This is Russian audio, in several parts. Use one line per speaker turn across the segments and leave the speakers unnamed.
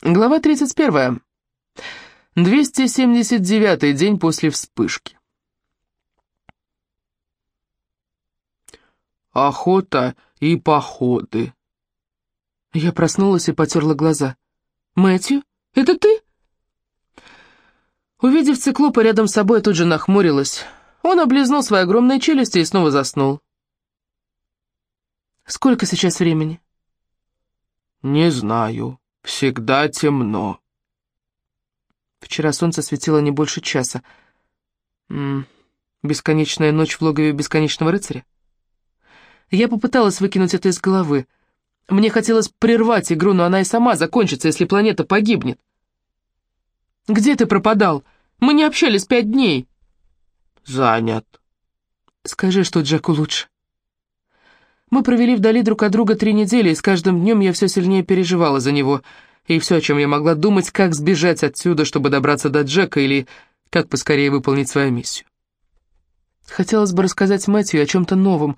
Глава 31. 279 день после вспышки.
Охота и походы.
Я проснулась и потерла глаза. «Мэтью, это ты?» Увидев циклопа рядом с собой, тут же нахмурилась. Он облизнул свои огромные челюсти и снова заснул. «Сколько сейчас времени?»
«Не знаю. Всегда темно».
Вчера солнце светило не больше часа. М -м, бесконечная ночь в логове бесконечного рыцаря? Я попыталась выкинуть это из головы. Мне хотелось прервать игру, но она и сама закончится, если планета погибнет. «Где ты пропадал? Мы не общались пять дней».
«Занят».
«Скажи, что Джеку лучше». Мы провели вдали друг от друга три недели, и с каждым днем я все сильнее переживала за него. И все, о чем я могла думать, как сбежать отсюда, чтобы добраться до Джека, или как поскорее выполнить свою миссию. Хотелось бы рассказать Мэтью о чем-то новом,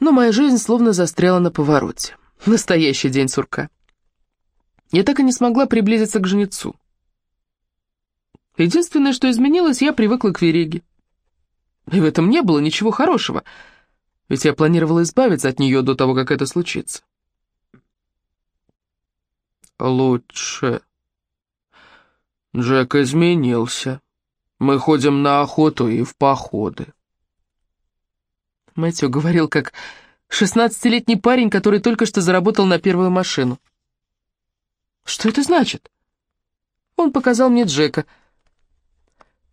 но моя жизнь словно застряла на повороте. Настоящий день сурка. Я так и не смогла приблизиться к жнецу. Единственное, что изменилось, я привыкла к Вереге. И в этом не было ничего хорошего — ведь я планировала избавиться от нее до того, как это случится.
Лучше. Джек изменился. Мы ходим на охоту и в походы.
Мэтью говорил, как шестнадцатилетний парень, который только что заработал на первую машину. Что это значит? Он показал мне Джека —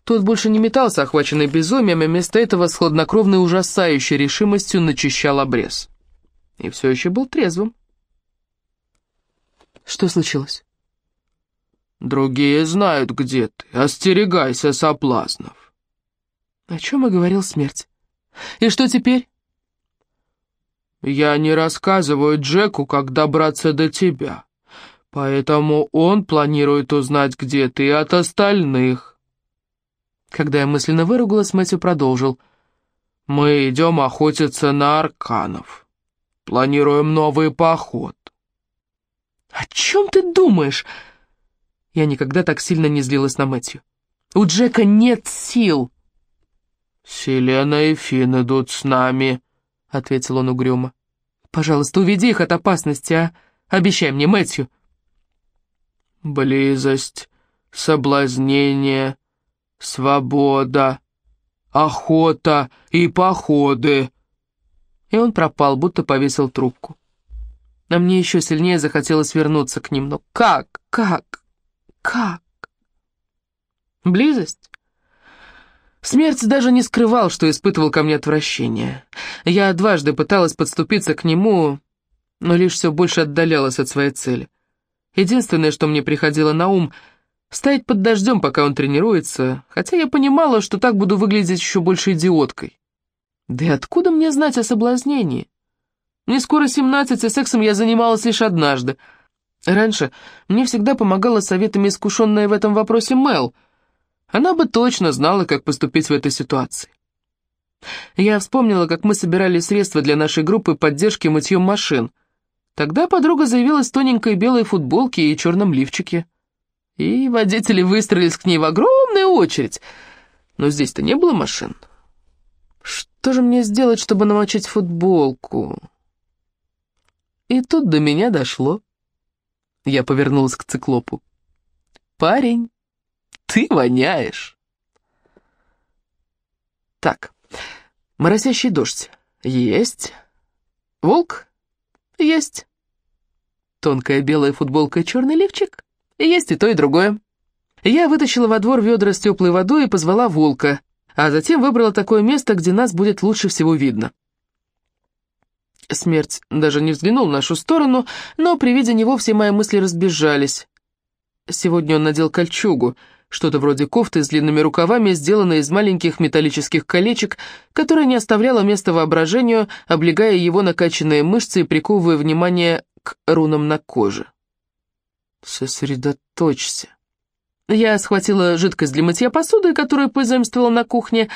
тот больше не метался, охваченный безумием, и вместо этого с хладнокровной ужасающей решимостью начищал обрез. И все еще был трезвым. Что случилось?
«Другие знают, где ты. Остерегайся соблазнов».
О чем и говорил смерть. И что теперь?
«Я не рассказываю Джеку, как добраться до тебя, поэтому он планирует узнать, где ты от остальных».
Когда я мысленно выругалась, Мэтью продолжил.
«Мы идем охотиться на арканов. Планируем новый поход».
«О чем ты думаешь?» Я никогда так сильно не злилась на Мэтью. «У Джека нет сил!»
«Селена и Финн идут с нами», — ответил он угрюмо.
«Пожалуйста, уведи их от опасности, а? Обещай мне, Мэтью».
«Близость, соблазнение, свобода, охота и походы».
И он пропал, будто повесил трубку. А мне еще сильнее захотелось вернуться к ним. Но как? Как? Как? Близость? Смерть даже не скрывал, что испытывал ко мне отвращение. Я дважды пыталась подступиться к нему, но лишь все больше отдалялась от своей цели. Единственное, что мне приходило на ум — Стоять под дождем, пока он тренируется, хотя я понимала, что так буду выглядеть еще больше идиоткой. Да и откуда мне знать о соблазнении? Мне скоро семнадцать, и сексом я занималась лишь однажды. Раньше мне всегда помогала советами искушенная в этом вопросе Мел. Она бы точно знала, как поступить в этой ситуации. Я вспомнила, как мы собирали средства для нашей группы поддержки мытьем машин. Тогда подруга заявилась в тоненькой белой футболке и черном лифчике и водители выстроились к ней в огромную очередь. Но здесь-то не было машин. Что же мне сделать, чтобы намочить футболку? И тут до меня дошло. Я повернулась к циклопу. «Парень, ты воняешь!» Так, моросящий дождь. Есть. Волк? Есть. Тонкая белая футболка и черный лифчик? Есть и то, и другое. Я вытащила во двор ведра с теплой водой и позвала волка, а затем выбрала такое место, где нас будет лучше всего видно. Смерть даже не взглянул в нашу сторону, но при виде него все мои мысли разбежались. Сегодня он надел кольчугу, что-то вроде кофты с длинными рукавами, сделанной из маленьких металлических колечек, которая не оставляла места воображению, облегая его накачанные мышцы и приковывая внимание к рунам на коже. «Сосредоточься». Я схватила жидкость для мытья посуды, которую позаимствовала на кухне.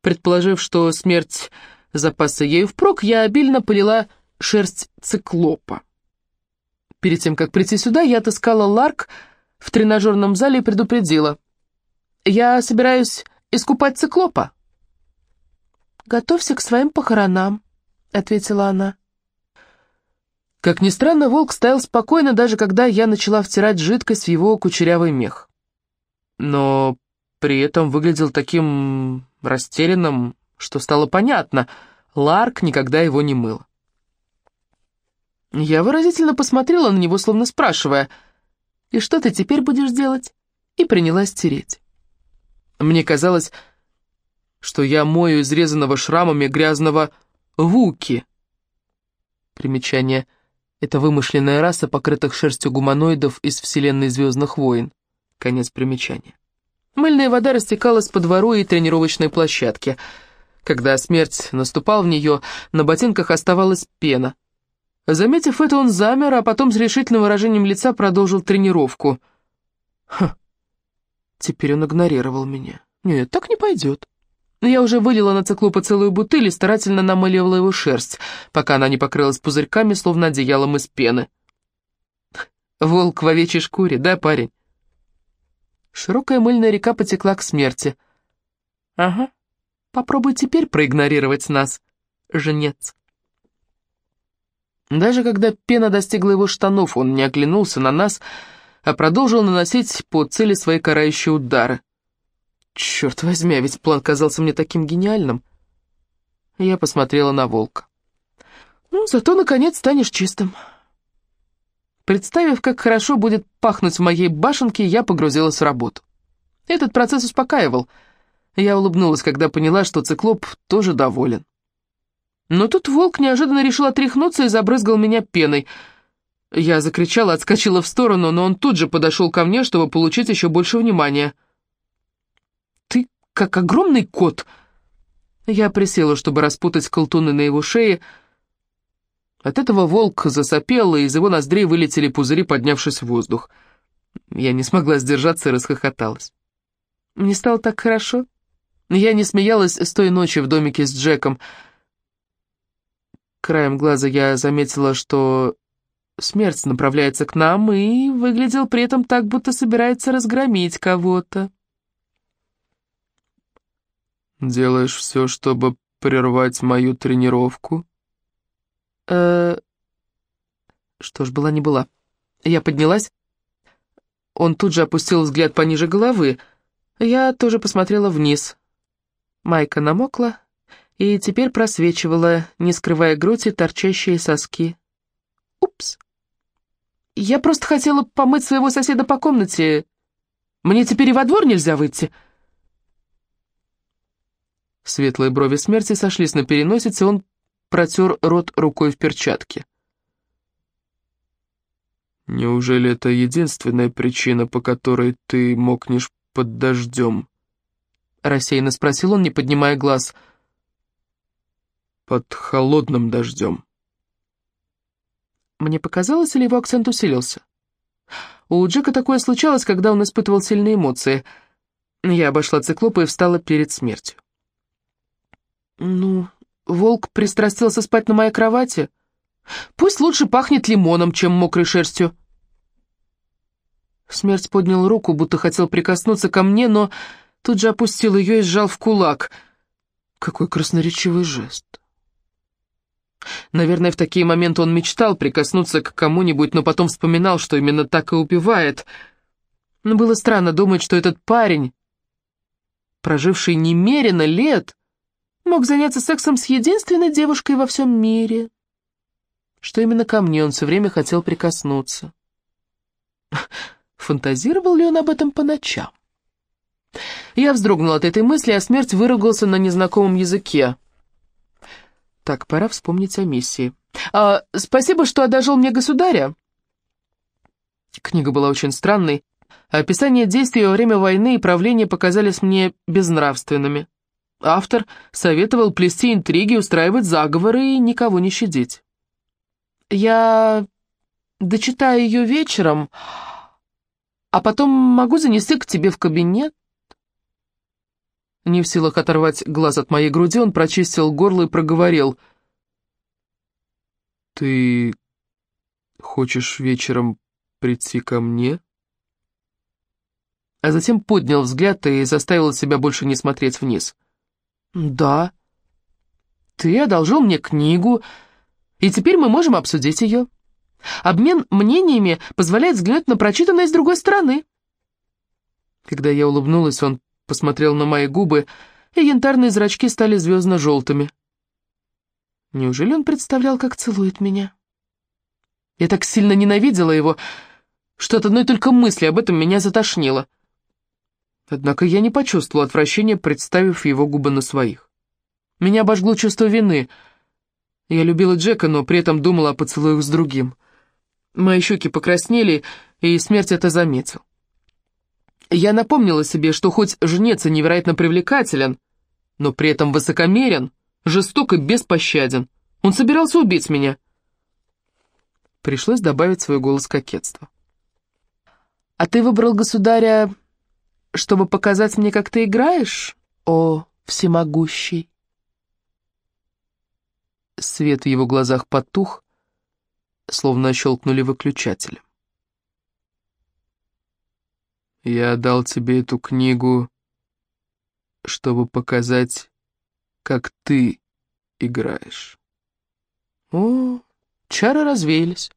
Предположив, что смерть запаса ею впрок, я обильно полила шерсть циклопа. Перед тем, как прийти сюда, я отыскала Ларк в тренажерном зале и предупредила. «Я собираюсь искупать циклопа». «Готовься к своим похоронам», — ответила она. Как ни странно, волк стоял спокойно, даже когда я начала втирать жидкость в его кучерявый мех. Но при этом выглядел таким растерянным, что стало понятно, Ларк никогда его не мыл. Я выразительно посмотрела на него, словно спрашивая, «И что ты теперь будешь делать?» и принялась тереть. Мне казалось, что я мою изрезанного шрамами грязного Вуки. Примечание – это вымышленная раса покрытых шерстью гуманоидов из вселенной Звездных войн. Конец примечания. Мыльная вода растекалась по двору и тренировочной площадке. Когда смерть наступал в нее, на ботинках оставалась пена. Заметив это, он замер, а потом с решительным выражением лица продолжил тренировку. Ха, теперь он игнорировал меня. Нет, так не пойдет. Я уже вылила на циклопа целую бутыль и старательно намыливала его шерсть, пока она не покрылась пузырьками, словно одеялом из пены. Волк в овечьей шкуре, да, парень? Широкая мыльная река потекла к смерти. Ага, попробуй теперь проигнорировать нас, женец. Даже когда пена достигла его штанов, он не оглянулся на нас, а продолжил наносить по цели свои карающие удары. Черт возьми, а ведь план казался мне таким гениальным. Я посмотрела на волка. Ну, зато, наконец, станешь чистым. Представив, как хорошо будет пахнуть в моей башенке, я погрузилась в работу. Этот процесс успокаивал. Я улыбнулась, когда поняла, что циклоп тоже доволен. Но тут волк неожиданно решил отряхнуться и забрызгал меня пеной. Я закричала, отскочила в сторону, но он тут же подошел ко мне, чтобы получить еще больше внимания как огромный кот. Я присела, чтобы распутать колтуны на его шее. От этого волк засопел, и из его ноздрей вылетели пузыри, поднявшись в воздух. Я не смогла сдержаться и расхохоталась. Мне стало так хорошо. Я не смеялась с той ночи в домике с Джеком. Краем глаза я заметила, что смерть направляется к нам, и выглядел при этом так, будто собирается разгромить кого-то. Делаешь все, чтобы прервать мою тренировку? э Что ж, была не была. Я поднялась. Он тут же опустил взгляд пониже головы. Я тоже посмотрела вниз. Майка намокла и теперь просвечивала, не скрывая грудь и торчащие соски. Упс. Я просто хотела помыть своего соседа по комнате. Мне теперь и во двор нельзя выйти. Светлые брови смерти сошлись на переносице, он протер рот рукой в перчатке. «Неужели это единственная причина, по которой ты мокнешь под дождем?» Рассеянно спросил он, не поднимая глаз. «Под холодным дождем». Мне показалось, или его акцент усилился? У Джека такое случалось, когда он испытывал сильные эмоции. Я обошла циклопа и встала перед смертью. «Ну, волк пристрастился спать на моей кровати. Пусть лучше пахнет лимоном, чем мокрой шерстью». Смерть поднял руку, будто хотел прикоснуться ко мне, но тут же опустил ее и сжал в кулак. Какой красноречивый жест. Наверное, в такие моменты он мечтал прикоснуться к кому-нибудь, но потом вспоминал, что именно так и убивает. Но было странно думать, что этот парень, проживший немерено лет, мог заняться сексом с единственной девушкой во всем мире, что именно ко мне он все время хотел прикоснуться. Фантазировал ли он об этом по ночам? Я вздрогнул от этой мысли, а смерть выругался на незнакомом языке. Так, пора вспомнить о миссии. А, «Спасибо, что одолжил мне государя». Книга была очень странной. Описание действий во время войны и правления показались мне безнравственными. Автор советовал плести интриги, устраивать заговоры и никого не щадить. Я дочитаю ее вечером, а потом могу занести к тебе в кабинет. Не в силах оторвать глаз от моей груди, он прочистил горло и проговорил. «Ты
Хочешь вечером прийти ко мне?»
А затем поднял взгляд и заставил себя больше не смотреть вниз. «Да. Ты одолжил мне книгу, и теперь мы можем обсудить ее. Обмен мнениями позволяет взглянуть на прочитанное с другой стороны». Когда я улыбнулась, он посмотрел на мои губы, и янтарные зрачки стали звездно-желтыми. Неужели он представлял, как целует меня? Я так сильно ненавидела его, что от одной только мысли об этом меня затошнило. Однако я не почувствовала отвращения, представив его губы на своих. Меня обожгло чувство вины. Я любила Джека, но при этом думала о поцелуях с другим. Мои щеки покраснели, и смерть это заметил. Я напомнила себе, что хоть жнец и невероятно привлекателен, но при этом высокомерен, жесток и беспощаден. Он собирался убить меня. Пришлось добавить свой голос кокетства. «А ты выбрал государя, чтобы показать мне, как ты играешь, о всемогущий?» Свет в его глазах потух, словно щелкнули выключателем.
Я дал тебе эту книгу, чтобы показать, как ты играешь.
О, чары развеялись.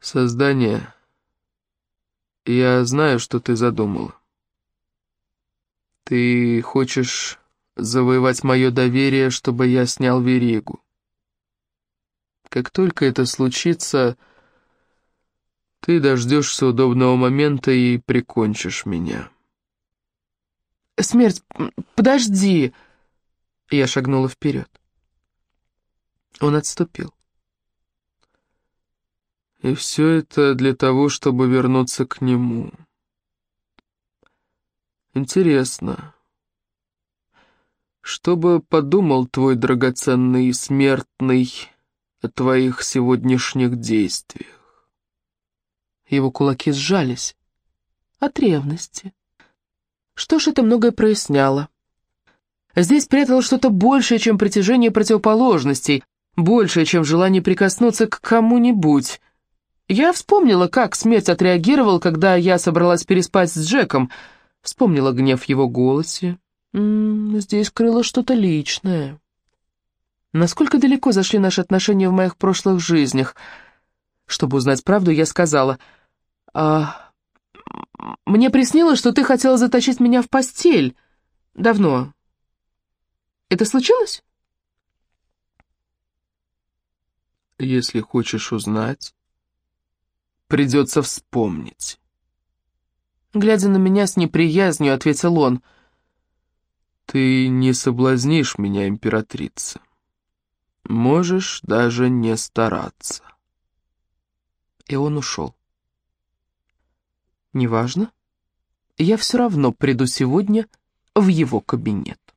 Создание, я знаю, что ты задумала. Ты хочешь завоевать мое доверие, чтобы я снял веригу. Как только это случится, ты дождешься удобного момента и прикончишь меня.
«Смерть, подожди!» Я шагнула вперед. Он отступил.
И все это для того, чтобы вернуться к нему. Интересно, что бы подумал твой драгоценный смертный о твоих сегодняшних действиях?
Его кулаки сжались. От ревности. Что ж, это многое проясняло. Здесь прятало что-то большее, чем притяжение противоположностей, большее, чем желание прикоснуться к кому-нибудь. Я вспомнила, как смерть отреагировал, когда я собралась переспать с Джеком. Вспомнила гнев в его голосе. М -м, здесь крыло что-то личное. Насколько далеко зашли наши отношения в моих прошлых жизнях? Чтобы узнать правду, я сказала... А, мне приснилось, что ты хотела затащить меня в постель. Давно. Это случилось?
Если хочешь узнать, придется вспомнить.
Глядя на меня с неприязнью, ответил он.
Ты не соблазнишь меня, императрица. Можешь даже не стараться.
И он ушел. Неважно. Я все равно приду сегодня в его кабинет.